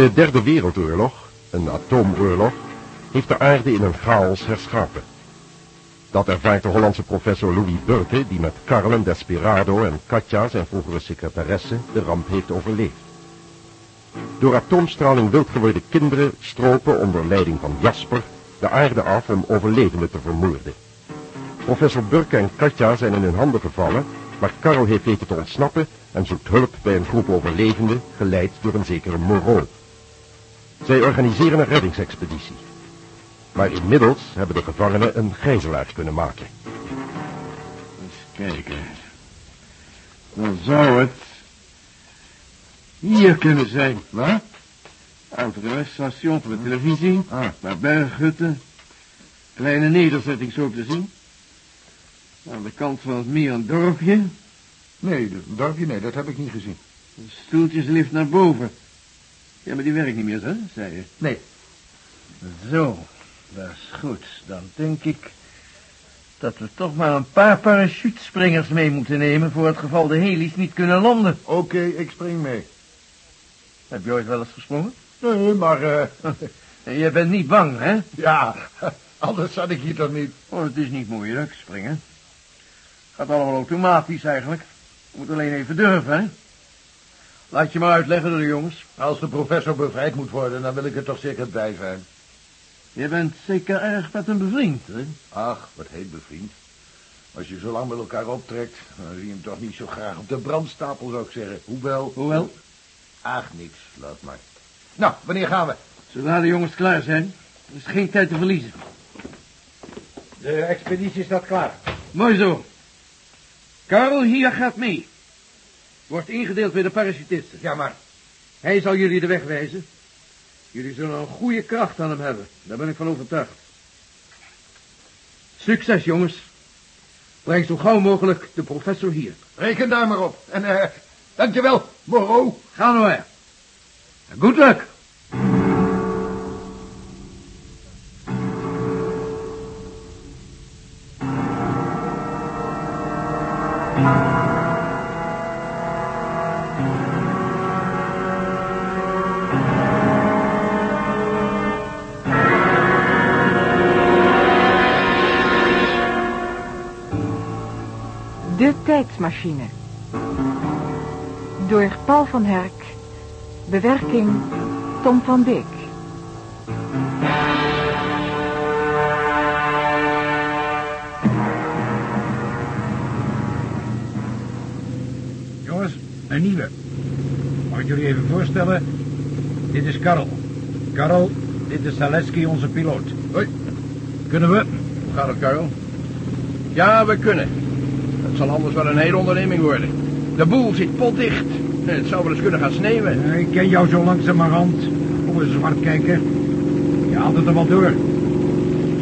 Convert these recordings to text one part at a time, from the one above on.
De derde wereldoorlog, een atoomoorlog, heeft de aarde in een chaos herschapen. Dat ervaart de Hollandse professor Louis Burke, die met Carmen Desperado en Katja, zijn vroegere secretaresse, de ramp heeft overleefd. Door atoomstraling wild geworden kinderen stropen onder leiding van Jasper de aarde af om overlevenden te vermoorden. Professor Burke en Katja zijn in hun handen gevallen, maar Karel heeft weten te ontsnappen en zoekt hulp bij een groep overlevenden, geleid door een zekere Moreau. Zij organiseren een reddingsexpeditie. Maar inmiddels hebben de gevangenen een gijzelaar kunnen maken. Eens kijken. Dan zou het hier kunnen zijn. Waar? Aan het restaurant van de televisie. Ah. Naar berghutten. Kleine nederzetting zo te zien. Aan de kant van het meer een dorpje. Nee, een dorpje, nee, dat heb ik niet gezien. Een stoeltjeslift naar boven. Ja, maar die werkt niet meer, hè, zei je. Nee. Zo, dat is goed. Dan denk ik dat we toch maar een paar parachutespringers mee moeten nemen... voor het geval de heli's niet kunnen landen. Oké, ik spring mee. Heb je ooit wel eens gesprongen? Nee, maar, eh, Je bent niet bang, hè? ja, anders zat ik hier toch niet. Oh, het is niet moeilijk, springen. Gaat allemaal automatisch eigenlijk. Je moet alleen even durven, hè? Laat je maar uitleggen door de jongens. Als de professor bevrijd moet worden, dan wil ik er toch zeker bij zijn. Je bent zeker erg met hem bevriend, hè? Ach, wat heet bevriend. Als je zo lang met elkaar optrekt, dan zie je hem toch niet zo graag op de brandstapel, zou ik zeggen. Hoewel... Hoewel? Ach, niks, laat maar. Nou, wanneer gaan we? Zodra de jongens klaar zijn, is geen tijd te verliezen. De expeditie staat klaar. Mooi zo. Karel hier gaat mee. Wordt ingedeeld bij de parachutisten. Ja, maar... Hij zal jullie de weg wijzen. Jullie zullen een goede kracht aan hem hebben. Daar ben ik van overtuigd. Succes, jongens. Breng zo gauw mogelijk de professor hier. Reken daar maar op. En, eh, dankjewel, Moreau. Ga nou maar. Good luck. Door Paul van Herk. Bewerking Tom van Beek. Jongens, een nieuwe. Mag ik jullie even voorstellen? Dit is Karel. Karel, dit is Zaleski, onze piloot. Hoi. Kunnen we? Hoe gaat het, Karel? Ja, we kunnen. Het zal anders wel een hele onderneming worden. De boel zit potdicht. Het zou wel eens kunnen gaan sneeuwen. Ik ken jou zo langzamerhand. Kom eens zwart kijken. Je haalt het er wel door.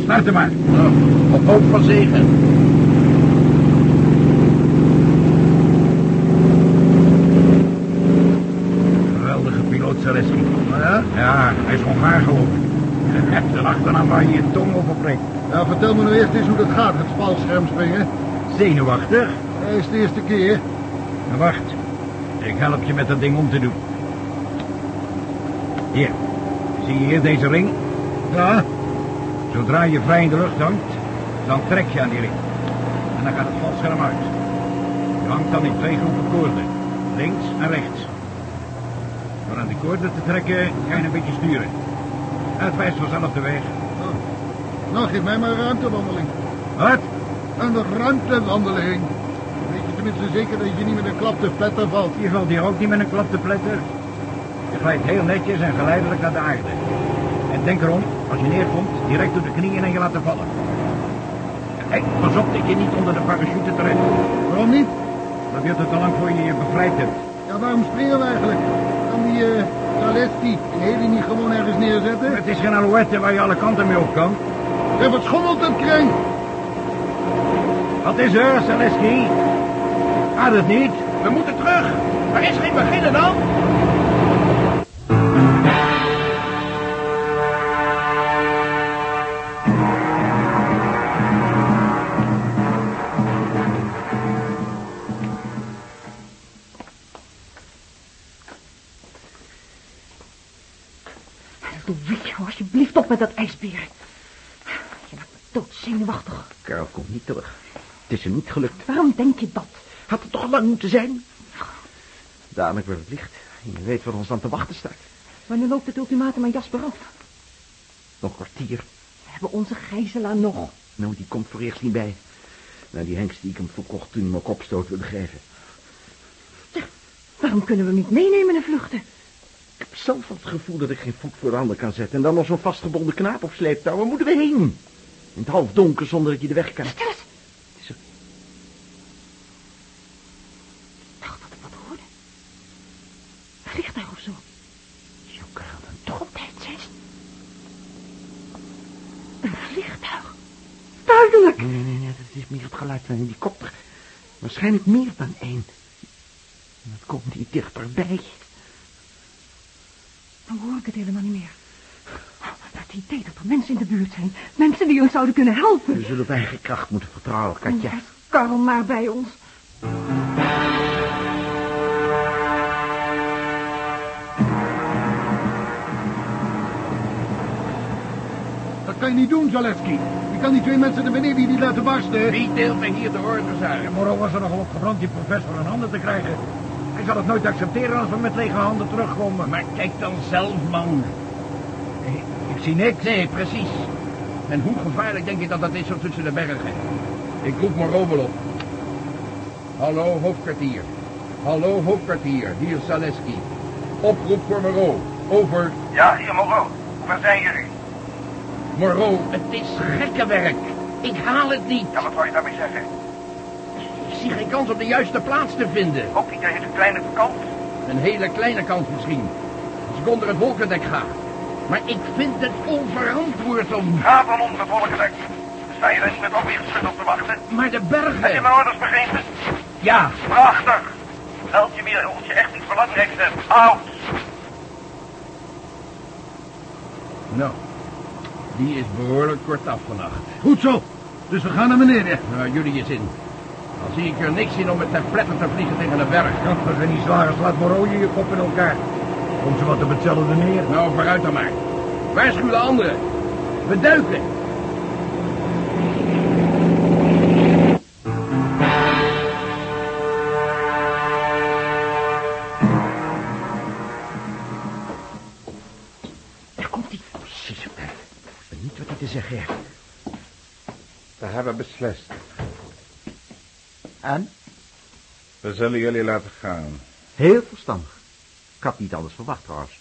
Starten maar. Nou, op hoop van zegen. Geweldige piloot Zaleski. Ja? Ja, hij is Hongaar geloof ik. Zijn achternaam waar je je tong over prikt. Nou, vertel me nou eerst eens hoe dat gaat, het spalscherm springen. Zenuwachtig. Dat is de eerste keer. Nou, wacht. Ik help je met dat ding om te doen. Hier. Zie je hier deze ring? Ja, Zodra je vrij in de lucht hangt, dan trek je aan die ring. En dan gaat het valscherm uit. Je hangt dan in twee groepen koorden. Links en rechts. Door aan die koorden te trekken, ga je een beetje sturen. En het wijst vanzelf de weg. nou geef mij maar een ruimtewandeling. Wat? Een ruimtewandeling. Weet je tenminste zeker dat je niet met een klap te pletter valt? Je valt hier ook niet met een klap te pletter. Je glijdt heel netjes en geleidelijk naar de aarde. En denk erom, als je neerkomt, direct op de knieën en je laten vallen. Hé, pas op dat je niet onder de parachute terecht komt. Waarom niet? Dan duurt het te lang voor je je bevrijd hebt. Ja, waarom springen we eigenlijk? Kan die, Zaleski, die hele niet gewoon ergens neerzetten? Het is geen alouette waar je alle kanten mee op kan. En wat schommelt dat kring? Wat is er, Zaleski? Gaat het niet? We moeten terug. Er is geen beginnen dan. op met dat ijsbeer. Je maakt me doodzenuwachtig. Karel komt niet terug. Het is hem niet gelukt. Waarom denk je dat? Had het toch lang moeten zijn? Dadelijk wordt het licht. Je weet wat ons dan te wachten staat. Wanneer loopt het ultimatum aan Jasper af? Nog een kwartier. We hebben onze gijzelaar nog. Nou, die komt voor eerst niet bij. Nou, die hengst die ik hem verkocht toen hij me ook opstoot wilde geven. Waarom kunnen we hem niet meenemen en vluchten? Ik heb zelf het gevoel dat ik geen voet voor de ander kan zetten. En dan nog zo'n vastgebonden knaap op sleeptouw. Waar moeten we heen? In het halfdonker zonder dat je de weg kent. Stil eens. Het is er. Ik dacht dat ik wat hoorde. Een vliegtuig of zo. Zo kan het Toch op tijd zijn. Een vliegtuig. Duidelijk. Nee, nee, nee, nee, dat is meer het geluid van een helikopter. Waarschijnlijk meer dan één. En dat komt niet dichterbij. Dan hoor ik het helemaal niet meer. Het idee dat er mensen in de buurt zijn. Mensen die ons zouden kunnen helpen. We zullen op eigen kracht moeten vertrouwen, Katja. Laat Karel maar bij ons. Dat kan je niet doen, Zaleski. Je kan die twee mensen er beneden niet laten barsten. Wie deelt mij hier de orders uit? Morgen was er nogal opgebrand die professor aan handen te krijgen. Hij zal het nooit accepteren als we met lege handen terugkomen. Maar kijk dan zelf, man. Ik, ik zie niks. Nee, precies. En hoe gevaarlijk denk je dat dat is zo tussen de bergen? Ik roep Moreau wel op. Hallo, hoofdkwartier. Hallo, hoofdkwartier. Hier Zaleski. Oproep voor Moreau. Over. Ja, hier Moreau. Waar zijn jullie? Moreau, het is gekkenwerk. Ik haal het niet. Ja, wat wil je daarmee zeggen? Ik zie geen kans om de juiste plaats te vinden. Ook niet een kleine kant? Een hele kleine kans misschien. Als ik onder het wolkendek ga. Maar ik vind het onverantwoord om... Ga dan onder het wolkendek. Sta je er niet met op te wachten? Maar de Heb je bergen... mijn orders begrepen? Ja, Prachtig. Meld je meer als je echt iets belangrijks hebt. Out. nou. Die is behoorlijk kortaf vannacht. Goed zo. Dus we gaan naar beneden. Nou, jullie is in. Dan zie ik er niks in om met te pletter te vliegen tegen een berg. We zijn niet slagen. Slaat maar rooien je kop in elkaar. Komt ze wat op hetzelfde neer. Nou, vooruit dan maar. Waarschuw de anderen. We duiken. Hebben beslist. En? We zullen jullie laten gaan. Heel verstandig. Ik had niet anders verwacht trouwens.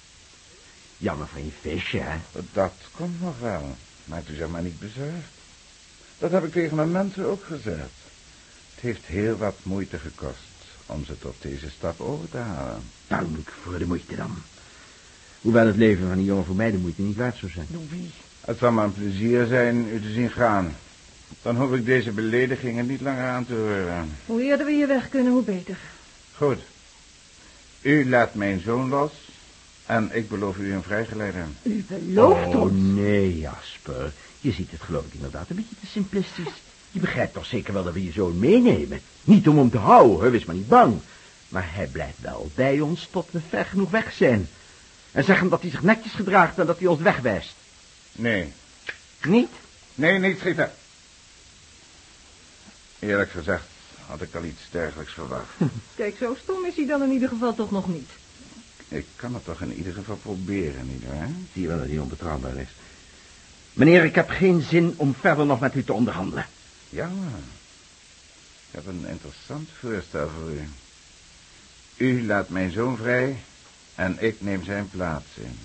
Jammer van je visje, hè? Dat komt nog wel. Maar u zeg maar niet bezorgd. Dat heb ik tegen mijn mensen ook gezegd. Het heeft heel wat moeite gekost om ze tot deze stap over te halen. Duidelijk voor de moeite dan. Hoewel het leven van die jongen voor mij de moeite niet waard zou zijn. Het zal me een plezier zijn u te zien gaan. Dan hoef ik deze beledigingen niet langer aan te horen. Hoe eerder we hier weg kunnen, hoe beter. Goed. U laat mijn zoon los en ik beloof u een vrijgeleide. U belooft oh, ons. nee, Jasper. Je ziet het geloof ik inderdaad een beetje te simplistisch. Je begrijpt toch zeker wel dat we je zoon meenemen. Niet om hem te houden, hè, wees maar niet bang. Maar hij blijft wel bij ons tot we ver genoeg weg zijn. En zeg hem dat hij zich netjes gedraagt en dat hij ons wegwijst. Nee, Niet? nee, niet schieten. Eerlijk gezegd had ik al iets dergelijks verwacht. Kijk, zo stom is hij dan in ieder geval toch nog niet. Ik kan het toch in ieder geval proberen, nietwaar? Zie je wel dat hij onbetrouwbaar is. Meneer, ik heb geen zin om verder nog met u te onderhandelen. Ja, ik heb een interessant voorstel voor u. U laat mijn zoon vrij en ik neem zijn plaats in.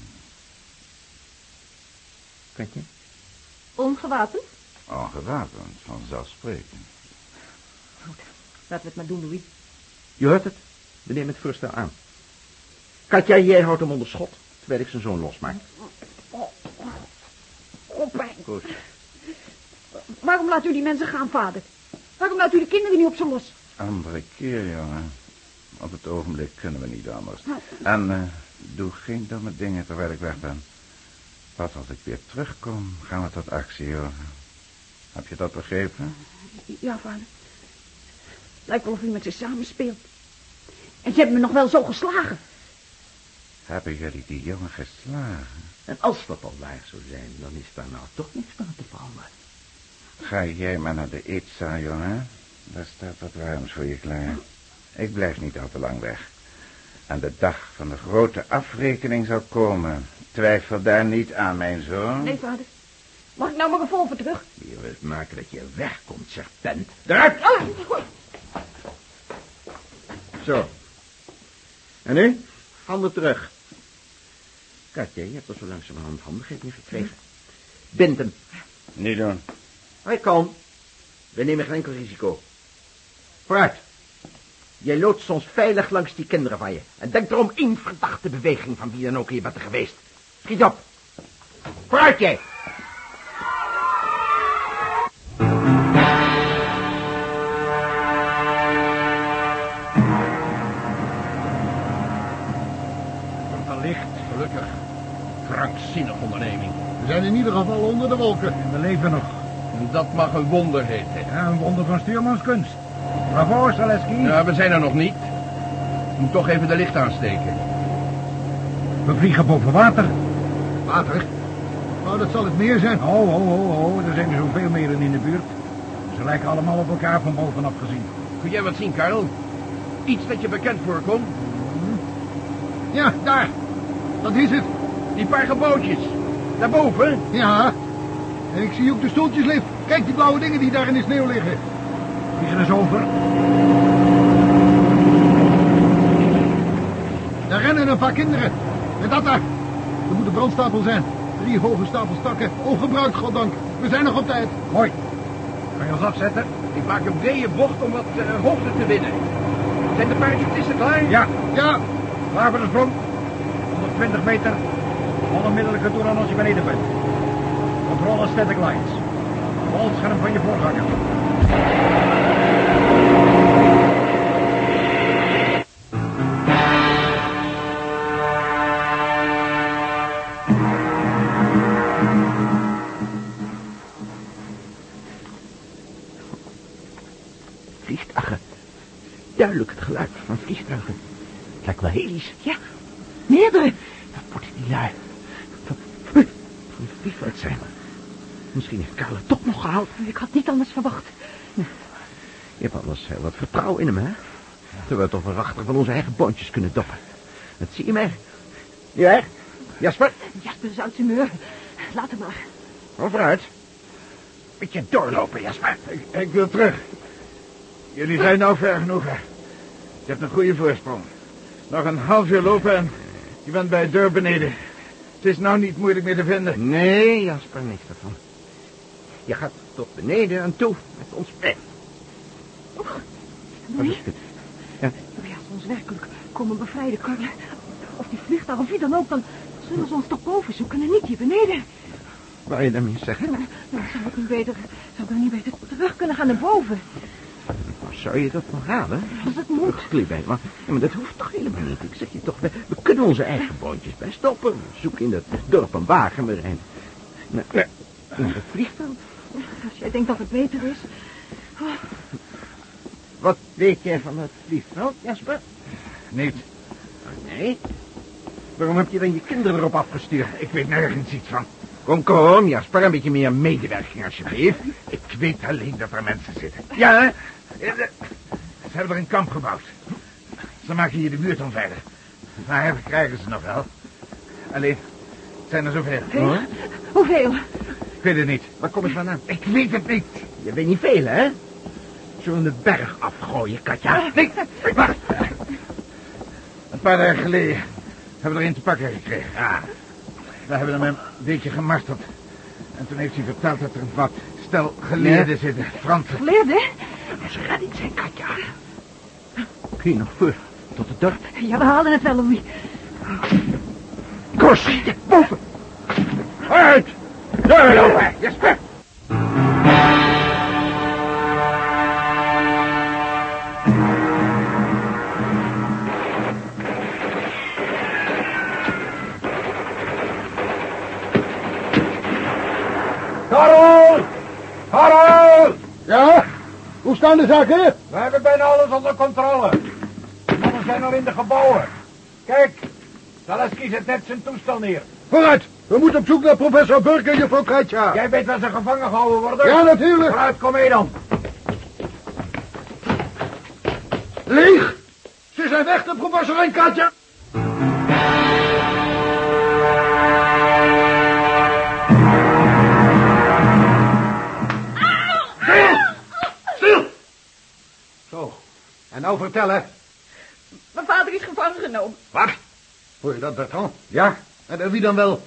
Kijk je? Ongewapend? Ongewapend, vanzelfsprekend. Goed, laten we het maar doen, Louis. Je hoort het. We nemen het voorstel aan. Katja, jij houdt hem onder schot, terwijl ik zijn zoon losmaak. Oh, pijn. Goed. Waarom laat u die mensen gaan, vader? Waarom laat u de kinderen niet op ze los? Andere keer, jongen. Op het ogenblik kunnen we niet anders. En eh, doe geen domme dingen terwijl ik weg ben. Pas als ik weer terugkom, gaan we tot actie over. Heb je dat begrepen? Ja, vader. Lijkt wel of u met ze samenspeelt. En ze hebben me nog wel zo geslagen. Hebben jullie die jongen geslagen? En als dat al waar zou zijn, dan is daar nou toch niks van te vallen. Ga jij maar naar de eetzaal, jongen. Daar staat wat warms voor je klaar. Ik blijf niet al te lang weg. En de dag van de grote afrekening zal komen. Twijfel daar niet aan, mijn zoon. Nee, vader. Mag ik nou mijn revolver terug? Je wilt maken dat je wegkomt, serpent. Eruit! Ah, Zo. En nu? Handen terug. Katja, je hebt er zo langzamerhand handigheid mee gekregen. Bind hem. Niet doen. Hoi, kalm. We nemen geen enkel risico. Vooruit. Jij loodst ons veilig langs die kinderen van je. En denk erom één verdachte beweging van wie dan ook hier bent geweest. Schiet op. Vooruit jij. Onderneming. We zijn in ieder geval onder de wolken. En we leven nog. En dat mag een wonder heten. Ja, een wonder van stuurmanskunst. Bravo, Saleski. Ja, we zijn er nog niet. Ik moet toch even de licht aansteken. We vliegen boven water. Water? Nou, dat zal het meer zijn. Oh, oh, oh, oh, er zijn er zoveel meren in de buurt. Ze lijken allemaal op elkaar van bovenaf gezien. Kun jij wat zien, Karel? Iets dat je bekend voorkomt? Ja, daar. Dat is het. Die paar gebouwtjes. Daarboven? Ja. En ik zie ook de stoeltjeslift. Kijk die blauwe dingen die daar in de sneeuw liggen. Vliegen eens over. Daar rennen een paar kinderen. En dat daar. Er moet een brandstapel zijn. Drie hoge stapels takken. Ongebruikt, goddank. We zijn nog op tijd. Mooi. Kan je ons afzetten? Ik maak een brede bocht om wat eh, hoogte te winnen. Zijn de parachutisten klaar? Ja, Ja, klaar voor de sprong. 120 meter. Onmiddellijke toeran als je beneden bent. Controle static lights. Volscherm van je voorganger. Vliegtuigen. Duidelijk het geluid van vliegtuigen. Het lijkt wel helisch. Ja, meerdere. Wat moeten die lui van, van het vliegveld zijn? Misschien heeft Karel het toch nog gehaald. Ik had niet anders verwacht. Je hebt anders heel wat vertrouwen in hem, hè? Terwijl we toch waarachtig van onze eigen boontjes kunnen doppen. Dat zie je mij. Ja, Jasper? Jasper is uit humeur. Laat hem maar. Kom vooruit. Beetje doorlopen, Jasper. Ik, ik wil terug. Jullie zijn nou ver genoeg. hè. Je hebt een goede voorsprong. Nog een half uur lopen en je bent bij de deur beneden. Het is nou niet moeilijk meer te vinden. Nee, Jasper, niks daarvan. Je gaat tot beneden en toe met ons mee. Wat Nee? Ja, Nou ja, als we ons werkelijk komen bevrijden, Karel. Of die vliegtuig of wie dan ook, dan zullen ze ons toch boven zoeken en niet hier beneden. wou je daarmee zeggen? Nou, zou ik niet beter, zou ik dan niet beter terug kunnen gaan naar boven? Nou, Zou je dat nog halen? Als het moet. Kliebijn, maar, ja, maar dat hoeft toch helemaal niet. Ik zeg je toch, we, we kunnen onze eigen boontjes bij stoppen. Zoek in dat dorp een wagen, we rijden naar, naar het vliegveld. Als jij denkt dat het beter is. Wat weet jij van het vliegveld, Jasper? Niet. Oh, nee. Waarom heb je dan je kinderen erop afgestuurd? Ik weet nergens iets van. Kom, kom, Jasper, een beetje meer medewerking alsjeblieft. Ik weet alleen dat er mensen zitten. Ja? Eh, Ze hebben er een kamp gebouwd. Ze maken hier de buurt onveilig. Maar we krijgen ze nog wel. Alleen, het zijn er zoveel. Veel? Hoeveel? Ik weet het niet. Waar kom je vandaan? Ik weet het niet. Je weet niet veel, hè? Zullen de berg afgooien, Katja? Nee, wacht. Een paar dagen geleden hebben we er een te pakken gekregen. Ja, We hebben hem een beetje gemarteld. En toen heeft hij verteld dat er wat stel geleerden zitten. Fransen. Geleerde? Onze redding zijn, Katja. Kun je nog voor tot het dorp? Ja, we halen het wel, Louis. Schieten, boven. Uit! Doorlopen, Jasper. Karel! Hoe staan de zaken? We hebben bijna alles onder controle. De mannen zijn al in de gebouwen. Kijk, Zaleski zet net zijn toestel neer. Vooruit! We moeten op zoek naar professor Burke en juffrouw Katja. Jij weet waar ze gevangen gehouden worden? Ja, natuurlijk. Vooruit, kom mee dan. Leeg! Ze zijn weg, de professor en Katja. Nou vertellen. Mijn vader is gevangen genomen. Wat? Hoor je dat, Bertrand? Ja, En wie dan wel?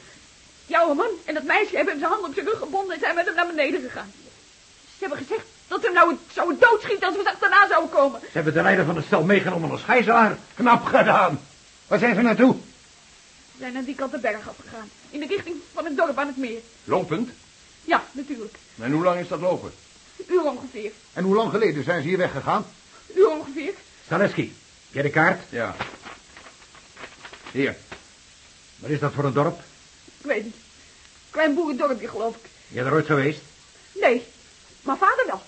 Jouw man en dat meisje hebben zijn handen op zijn rug gebonden en zijn met hem naar beneden gegaan. Ze hebben gezegd dat ze hem nou zouden doodschieten als we achterna zouden komen. Ze hebben de leider van het stel meegenomen als gijzelaar. Knap gedaan. Waar zijn ze naartoe? We zijn naar die kant de berg afgegaan. In de richting van het dorp aan het meer. Lopend? Ja, natuurlijk. En hoe lang is dat lopen? Uur ongeveer. En hoe lang geleden zijn ze hier weggegaan? Uur ongeveer. Zaleski, jij de kaart? Ja. Hier. Wat is dat voor een dorp? Ik weet niet. Klein boerendorpje, geloof ik. Jij er ooit geweest? Nee, maar vader wel.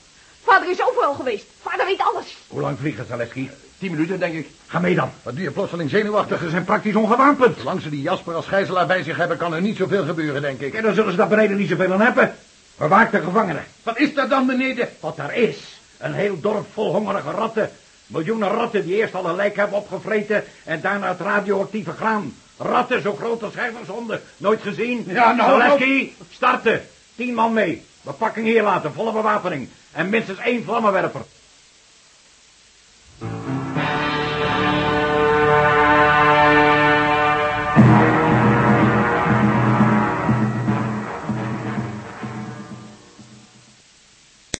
Vader is overal geweest. Vader weet alles. Hoe lang vliegen, Zaleski? Tien minuten, denk ik. Ga mee dan. Wat doe je plotseling zenuwachtig? Ze zijn praktisch ongewapend. Zolang ze die Jasper als gijzelaar bij zich hebben, kan er niet zoveel gebeuren, denk ik. En dan zullen ze daar beneden niet zoveel aan hebben. Bewaak de gevangenen. Wat is dat dan beneden? Wat daar is. Een heel dorp vol hongerige ratten. Miljoenen ratten die eerst alle lijken hebben opgevreten en daarna het radioactieve graan. Ratten zo groot als schijvershonden. Nooit gezien? Ja, nou, Zaleski, starten. Tien man mee. Bepakking hier laten, volle bewapening. En minstens één vlammenwerper.